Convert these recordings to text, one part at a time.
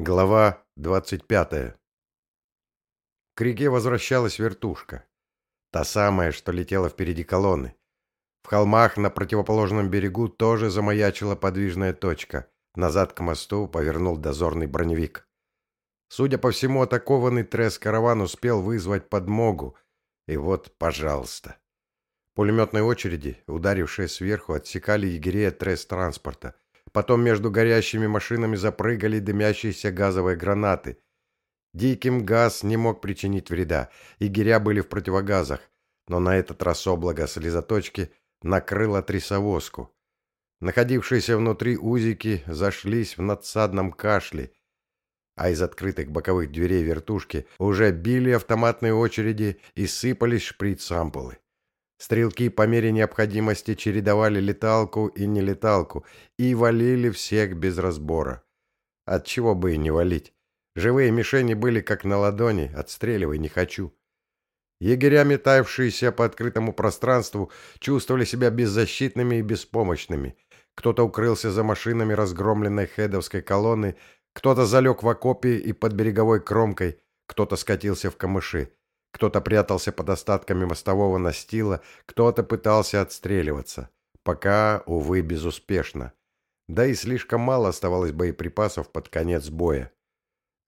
Глава 25. К реке возвращалась вертушка. Та самая, что летела впереди колонны. В холмах на противоположном берегу тоже замаячила подвижная точка. Назад к мосту повернул дозорный броневик. Судя по всему, атакованный трес-караван успел вызвать подмогу. И вот, пожалуйста. Пулеметные очереди, ударившие сверху, отсекали егерей от трес-транспорта. Потом между горящими машинами запрыгали дымящиеся газовые гранаты. Диким газ не мог причинить вреда, егеря были в противогазах, но на этот раз облако слезоточки накрыло трясовозку. Находившиеся внутри узики зашлись в надсадном кашле, а из открытых боковых дверей вертушки уже били автоматные очереди и сыпались шприц-ампулы. Стрелки по мере необходимости чередовали леталку и нелеталку и валили всех без разбора. От чего бы и не валить. Живые мишени были как на ладони, отстреливай не хочу. Егеря, метавшиеся по открытому пространству, чувствовали себя беззащитными и беспомощными. Кто-то укрылся за машинами разгромленной хедовской колонны, кто-то залег в окопе и под береговой кромкой, кто-то скатился в камыши. Кто-то прятался под остатками мостового настила, кто-то пытался отстреливаться. Пока, увы, безуспешно. Да и слишком мало оставалось боеприпасов под конец боя.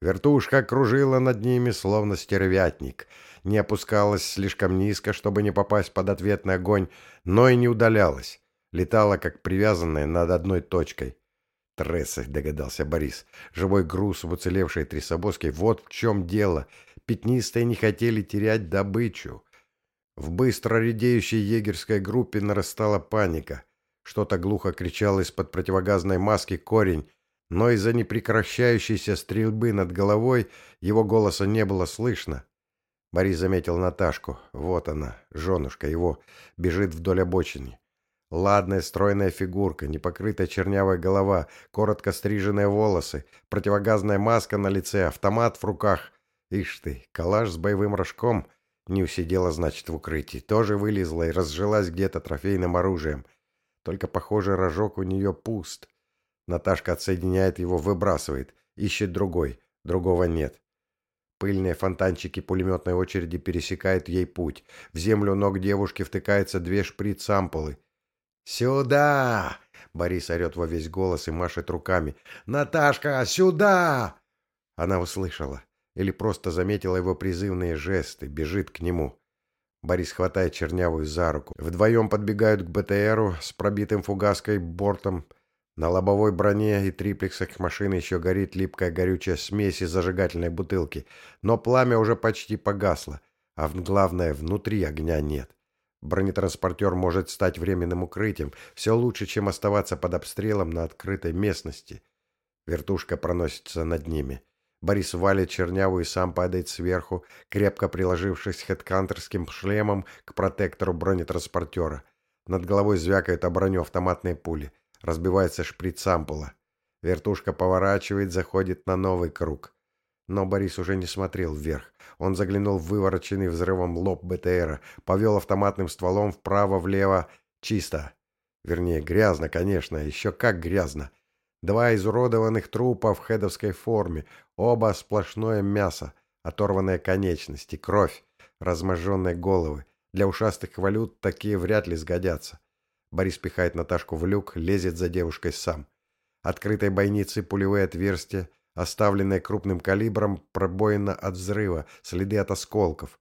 Вертушка кружила над ними, словно стервятник. Не опускалась слишком низко, чтобы не попасть под ответный огонь, но и не удалялась. Летала, как привязанная над одной точкой. Трессы, догадался Борис. Живой груз в уцелевшей трясобоске. Вот в чем дело. Пятнистые не хотели терять добычу. В быстро редеющей егерской группе нарастала паника. Что-то глухо кричал из-под противогазной маски корень, но из-за непрекращающейся стрельбы над головой его голоса не было слышно. Борис заметил Наташку. Вот она, женушка его, бежит вдоль обочины. Ладная стройная фигурка, непокрытая чернявая голова, коротко стриженные волосы, противогазная маска на лице, автомат в руках. Ишь ты, калаш с боевым рожком. Не усидела, значит, в укрытии. Тоже вылезла и разжилась где-то трофейным оружием. Только, похоже, рожок у нее пуст. Наташка отсоединяет его, выбрасывает. Ищет другой. Другого нет. Пыльные фонтанчики пулеметной очереди пересекают ей путь. В землю ног девушки втыкаются две шприц-ампулы. «Сюда!» Борис орет во весь голос и машет руками. «Наташка, сюда!» Она услышала или просто заметила его призывные жесты, бежит к нему. Борис хватает Чернявую за руку. Вдвоем подбегают к БТРу с пробитым фугаской бортом. На лобовой броне и триплексах машины еще горит липкая горючая смесь из зажигательной бутылки, но пламя уже почти погасло, а главное, внутри огня нет. Бронетранспортер может стать временным укрытием, все лучше, чем оставаться под обстрелом на открытой местности. Вертушка проносится над ними. Борис валит чернявую и сам падает сверху, крепко приложившись хедкантерским шлемом к протектору бронетранспортера. Над головой звякают о броню автоматные пули. Разбивается шприц-ампула. Вертушка поворачивает, заходит на новый круг. Но Борис уже не смотрел вверх. Он заглянул в вывороченный взрывом лоб БТРа, повел автоматным стволом вправо-влево. Чисто. Вернее, грязно, конечно, еще как грязно. Два изуродованных трупа в хедовской форме, оба сплошное мясо, оторванные конечности, кровь, разможженные головы. Для ушастых валют такие вряд ли сгодятся. Борис пихает Наташку в люк, лезет за девушкой сам. Открытой бойницы пулевые отверстия, оставленные крупным калибром, пробоина от взрыва, следы от осколков.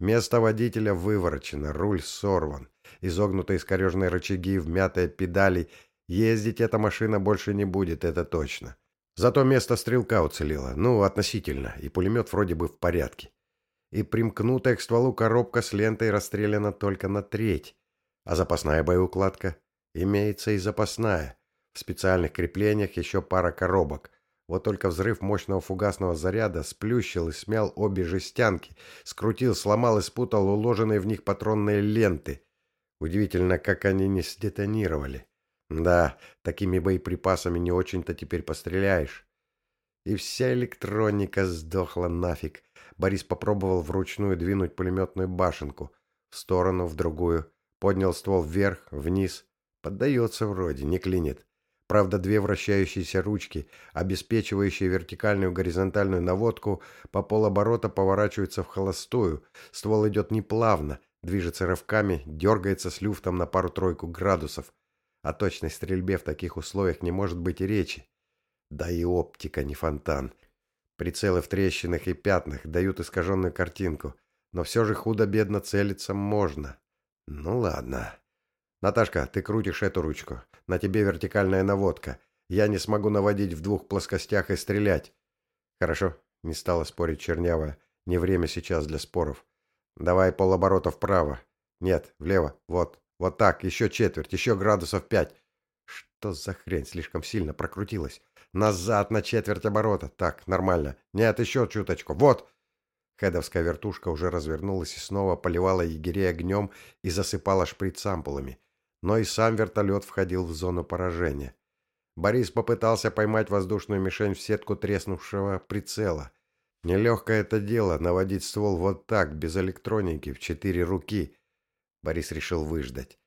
Место водителя выворочено, руль сорван, изогнутые искореженные рычаги, вмятые педали Ездить эта машина больше не будет, это точно. Зато место стрелка уцелело, ну, относительно, и пулемет вроде бы в порядке. И примкнутая к стволу коробка с лентой расстреляна только на треть. А запасная боеукладка? Имеется и запасная. В специальных креплениях еще пара коробок. Вот только взрыв мощного фугасного заряда сплющил и смял обе жестянки, скрутил, сломал и спутал уложенные в них патронные ленты. Удивительно, как они не сдетонировали. Да, такими боеприпасами не очень-то теперь постреляешь. И вся электроника сдохла нафиг. Борис попробовал вручную двинуть пулеметную башенку. В сторону, в другую. Поднял ствол вверх, вниз. Поддается вроде, не клинит. Правда, две вращающиеся ручки, обеспечивающие вертикальную горизонтальную наводку, по полоборота поворачиваются в холостую. Ствол идет неплавно, движется рывками, дергается с люфтом на пару-тройку градусов. О точной стрельбе в таких условиях не может быть и речи. Да и оптика не фонтан. Прицелы в трещинах и пятнах дают искаженную картинку, но все же худо-бедно целиться можно. Ну ладно. Наташка, ты крутишь эту ручку. На тебе вертикальная наводка. Я не смогу наводить в двух плоскостях и стрелять. Хорошо, не стала спорить Чернявая. Не время сейчас для споров. Давай полоборота вправо. Нет, влево. Вот. Вот так. Еще четверть. Еще градусов пять. Что за хрень слишком сильно прокрутилась? Назад на четверть оборота. Так, нормально. Нет, еще чуточку. Вот. Хедовская вертушка уже развернулась и снова поливала егерей огнем и засыпала шприц ампулами. Но и сам вертолет входил в зону поражения. Борис попытался поймать воздушную мишень в сетку треснувшего прицела. Нелегкое это дело наводить ствол вот так, без электроники, в четыре руки. Борис решил выждать.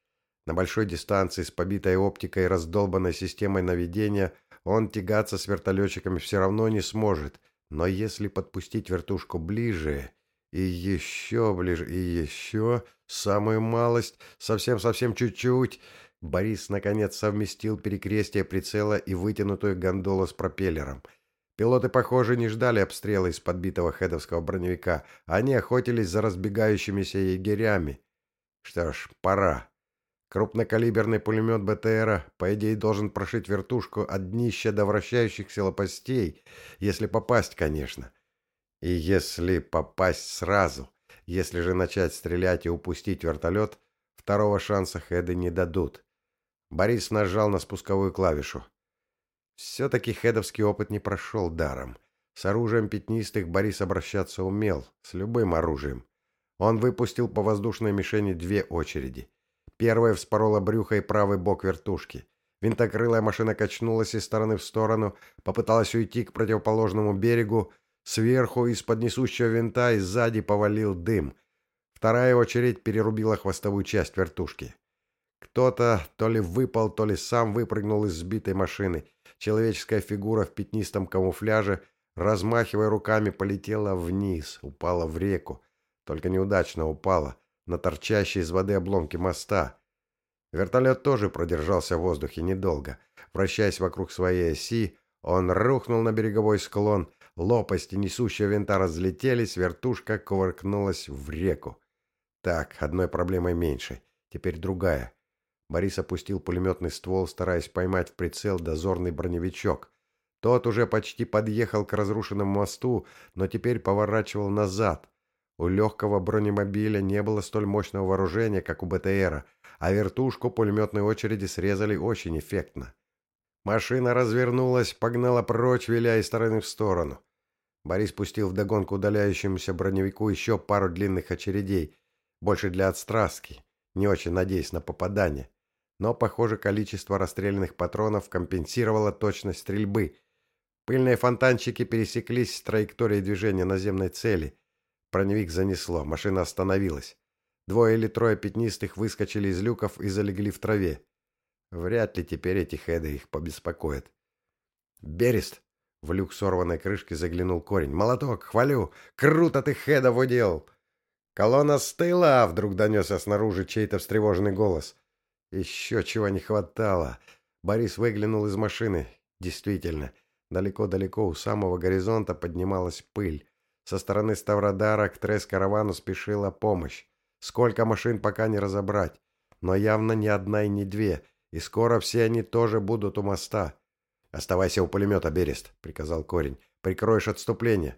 На большой дистанции с побитой оптикой и раздолбанной системой наведения он тягаться с вертолетчиками все равно не сможет, но если подпустить вертушку ближе и еще ближе, и еще, самую малость, совсем-совсем чуть-чуть, Борис наконец совместил перекрестие прицела и вытянутую гондолу с пропеллером. Пилоты, похоже, не ждали обстрела из подбитого хедовского броневика, они охотились за разбегающимися егерями. Что ж, пора. Крупнокалиберный пулемет БТРа, по идее, должен прошить вертушку от днища до вращающихся лопастей, если попасть, конечно. И если попасть сразу, если же начать стрелять и упустить вертолет, второго шанса Хеды не дадут. Борис нажал на спусковую клавишу. Все-таки хедовский опыт не прошел даром. С оружием пятнистых Борис обращаться умел, с любым оружием. Он выпустил по воздушной мишени две очереди. Первая вспорола брюхо и правый бок вертушки. Винтокрылая машина качнулась из стороны в сторону, попыталась уйти к противоположному берегу. Сверху из-под несущего винта и сзади повалил дым. Вторая очередь перерубила хвостовую часть вертушки. Кто-то то ли выпал, то ли сам выпрыгнул из сбитой машины. Человеческая фигура в пятнистом камуфляже, размахивая руками, полетела вниз, упала в реку. Только неудачно упала на торчащие из воды обломки моста. Вертолет тоже продержался в воздухе недолго. Вращаясь вокруг своей оси, он рухнул на береговой склон, лопасти несущего винта разлетелись, вертушка кувыркнулась в реку. Так, одной проблемой меньше. Теперь другая. Борис опустил пулеметный ствол, стараясь поймать в прицел дозорный броневичок. Тот уже почти подъехал к разрушенному мосту, но теперь поворачивал назад. У легкого бронемобиля не было столь мощного вооружения, как у БТРа, а вертушку пулеметной очереди срезали очень эффектно. Машина развернулась, погнала прочь, виляя из стороны в сторону. Борис пустил вдогонку удаляющемуся броневику еще пару длинных очередей, больше для отстраски, не очень надеясь на попадание. Но, похоже, количество расстрелянных патронов компенсировало точность стрельбы. Пыльные фонтанчики пересеклись с траекторией движения наземной цели, Броневик занесло, машина остановилась. Двое или трое пятнистых выскочили из люков и залегли в траве. Вряд ли теперь эти хеды их побеспокоят. «Берест!» В люк сорванной крышки заглянул корень. «Молоток! Хвалю! Круто ты хедов удел!» «Колонна стыла!» — вдруг донесся снаружи чей-то встревоженный голос. Еще чего не хватало. Борис выглянул из машины. Действительно, далеко-далеко у самого горизонта поднималась пыль. Со стороны Ставродара к Трес-каравану спешила помощь. Сколько машин пока не разобрать. Но явно ни одна и не две. И скоро все они тоже будут у моста. «Оставайся у пулемета, Берест», — приказал Корень. «Прикроешь отступление».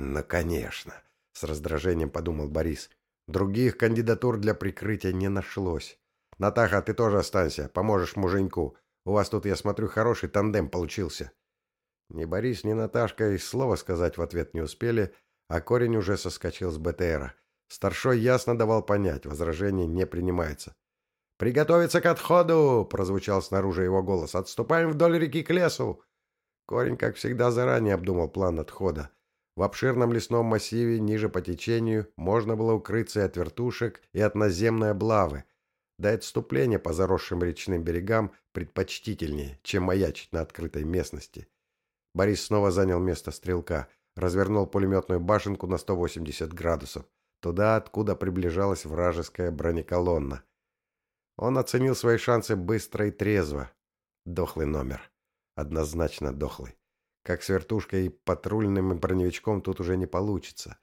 «Ну, конечно», — с раздражением подумал Борис. Других кандидатур для прикрытия не нашлось. «Натаха, ты тоже останься, поможешь муженьку. У вас тут, я смотрю, хороший тандем получился». Ни Борис, ни Наташка и слова сказать в ответ не успели, а корень уже соскочил с БТРа. Старшой ясно давал понять, возражение не принимается. «Приготовиться к отходу!» – прозвучал снаружи его голос. «Отступаем вдоль реки к лесу!» Корень, как всегда, заранее обдумал план отхода. В обширном лесном массиве, ниже по течению, можно было укрыться и от вертушек, и от наземной облавы. До отступления по заросшим речным берегам предпочтительнее, чем маячить на открытой местности. Борис снова занял место стрелка, развернул пулеметную башенку на 180 градусов, туда, откуда приближалась вражеская бронеколонна. Он оценил свои шансы быстро и трезво. Дохлый номер. Однозначно дохлый. Как с вертушкой и патрульным броневичком тут уже не получится.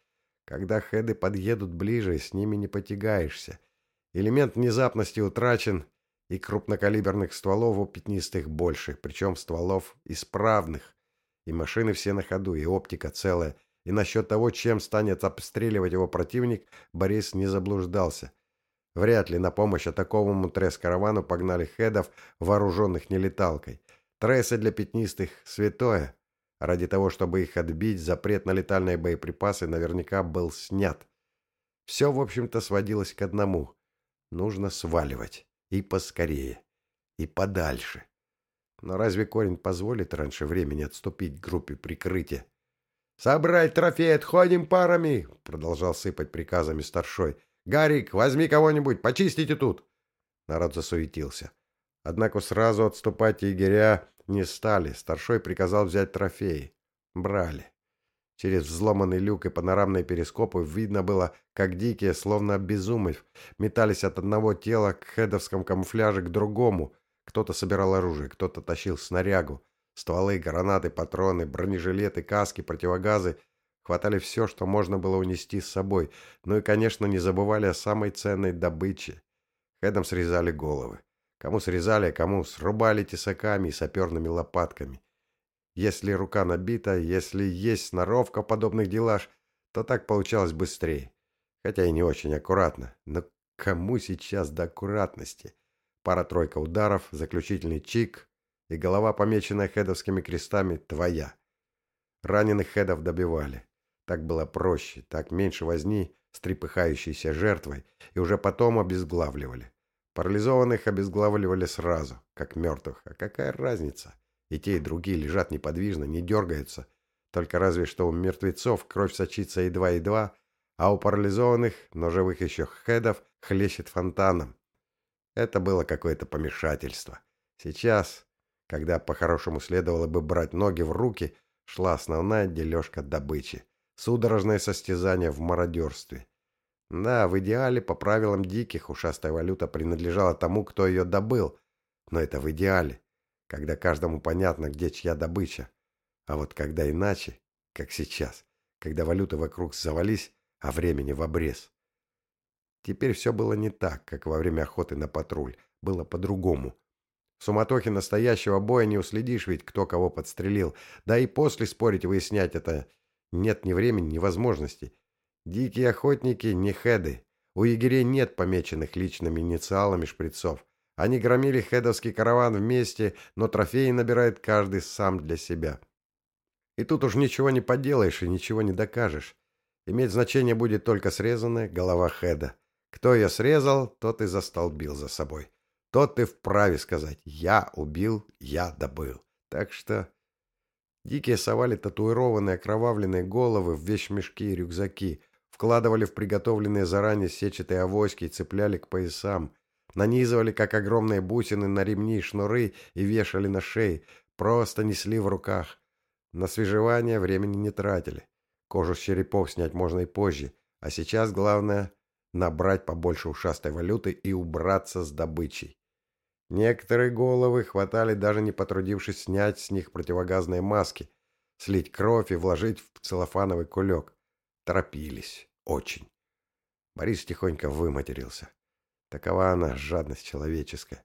Когда хеды подъедут ближе, с ними не потягаешься. Элемент внезапности утрачен, и крупнокалиберных стволов у пятнистых больше, причем стволов исправных. И машины все на ходу, и оптика целая. И насчет того, чем станет обстреливать его противник, Борис не заблуждался. Вряд ли на помощь атаковому тресс-каравану погнали хедов, вооруженных нелеталкой. Трессы для пятнистых – святое. Ради того, чтобы их отбить, запрет на летальные боеприпасы наверняка был снят. Все, в общем-то, сводилось к одному. Нужно сваливать. И поскорее. И подальше. Но разве корень позволит раньше времени отступить группе прикрытия? «Собрать трофей, отходим парами!» — продолжал сыпать приказами старшой. «Гарик, возьми кого-нибудь, почистите тут!» Народ засуетился. Однако сразу отступать егеря не стали. Старшой приказал взять трофеи. Брали. Через взломанный люк и панорамные перископы видно было, как дикие, словно обезумев, метались от одного тела к хедовском камуфляже к другому. Кто-то собирал оружие, кто-то тащил снарягу. Стволы, гранаты, патроны, бронежилеты, каски, противогазы. Хватали все, что можно было унести с собой. Ну и, конечно, не забывали о самой ценной добыче. Хедом срезали головы. Кому срезали, а кому срубали тесаками и саперными лопатками. Если рука набита, если есть сноровка в подобных делах, то так получалось быстрее. Хотя и не очень аккуратно. Но кому сейчас до аккуратности? Пара-тройка ударов, заключительный чик, и голова, помеченная хедовскими крестами, твоя. Раненых хедов добивали. Так было проще, так меньше возни с трепыхающейся жертвой, и уже потом обезглавливали. Парализованных обезглавливали сразу, как мертвых. А какая разница? И те, и другие лежат неподвижно, не дергаются. Только разве что у мертвецов кровь сочится едва-едва, а у парализованных, но живых еще хедов, хлещет фонтаном. Это было какое-то помешательство. Сейчас, когда по-хорошему следовало бы брать ноги в руки, шла основная дележка добычи. Судорожное состязание в мародерстве. Да, в идеале, по правилам диких, ушастая валюта принадлежала тому, кто ее добыл. Но это в идеале когда каждому понятно, где чья добыча. А вот когда иначе, как сейчас, когда валюты вокруг завались, а времени в обрез. Теперь все было не так, как во время охоты на патруль. Было по-другому. В суматохе настоящего боя не уследишь ведь, кто кого подстрелил. Да и после спорить выяснять это нет ни времени, ни возможности. Дикие охотники не хеды. У егерей нет помеченных личными инициалами шприцов. Они громили хедовский караван вместе, но трофеи набирает каждый сам для себя. И тут уж ничего не поделаешь и ничего не докажешь. Иметь значение будет только срезанная голова хеда. Кто ее срезал, тот и застолбил за собой. Тот ты вправе сказать «я убил, я добыл». Так что... Дикие совали татуированные окровавленные головы в вещмешки и рюкзаки, вкладывали в приготовленные заранее сетчатые авоськи и цепляли к поясам. Нанизывали, как огромные бусины, на ремни шнуры и вешали на шеи. Просто несли в руках. На свежевание времени не тратили. Кожу с черепов снять можно и позже. А сейчас главное — набрать побольше ушастой валюты и убраться с добычей. Некоторые головы хватали, даже не потрудившись снять с них противогазные маски, слить кровь и вложить в целлофановый кулек. Торопились. Очень. Борис тихонько выматерился. Такова она, жадность человеческая.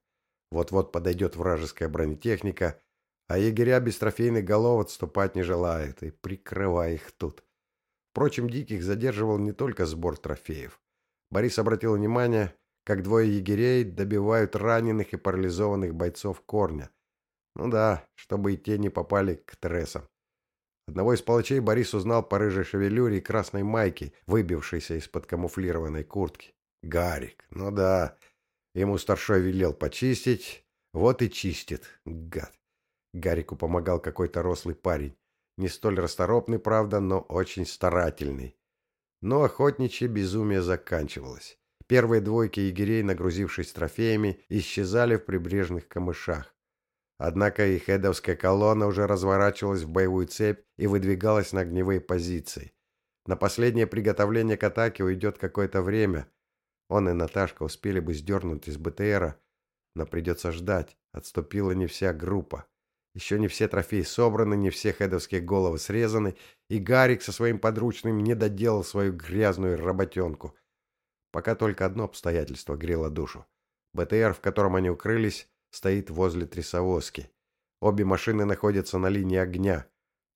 Вот-вот подойдет вражеская бронетехника, а егеря без трофейных голов отступать не желает, и прикрывай их тут. Впрочем, Диких задерживал не только сбор трофеев. Борис обратил внимание, как двое егерей добивают раненых и парализованных бойцов корня. Ну да, чтобы и те не попали к трессам. Одного из палачей Борис узнал по рыжей шевелюре и красной майке, выбившейся из-под камуфлированной куртки. Гарик, ну да. Ему старшой велел почистить, вот и чистит, гад. Гарику помогал какой-то рослый парень. Не столь расторопный, правда, но очень старательный. Но охотничье безумие заканчивалось. Первые двойки егерей, нагрузившись трофеями, исчезали в прибрежных камышах. Однако и хедовская колонна уже разворачивалась в боевую цепь и выдвигалась на огневые позиции. На последнее приготовление к атаке уйдет какое-то время. Он и Наташка успели бы сдернуть из БТРа, но придется ждать. Отступила не вся группа. Еще не все трофеи собраны, не все хедовские головы срезаны, и Гарик со своим подручным не доделал свою грязную работенку. Пока только одно обстоятельство грело душу. БТР, в котором они укрылись, стоит возле трясовозки. Обе машины находятся на линии огня.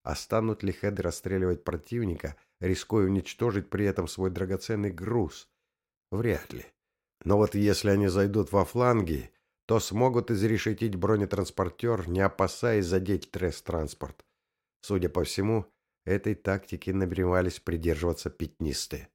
А станут ли хеды расстреливать противника, рискуя уничтожить при этом свой драгоценный груз? Вряд ли. Но вот если они зайдут во фланги, то смогут изрешетить бронетранспортер, не опасаясь задеть тресс-транспорт. Судя по всему, этой тактики намеревались придерживаться пятнистые.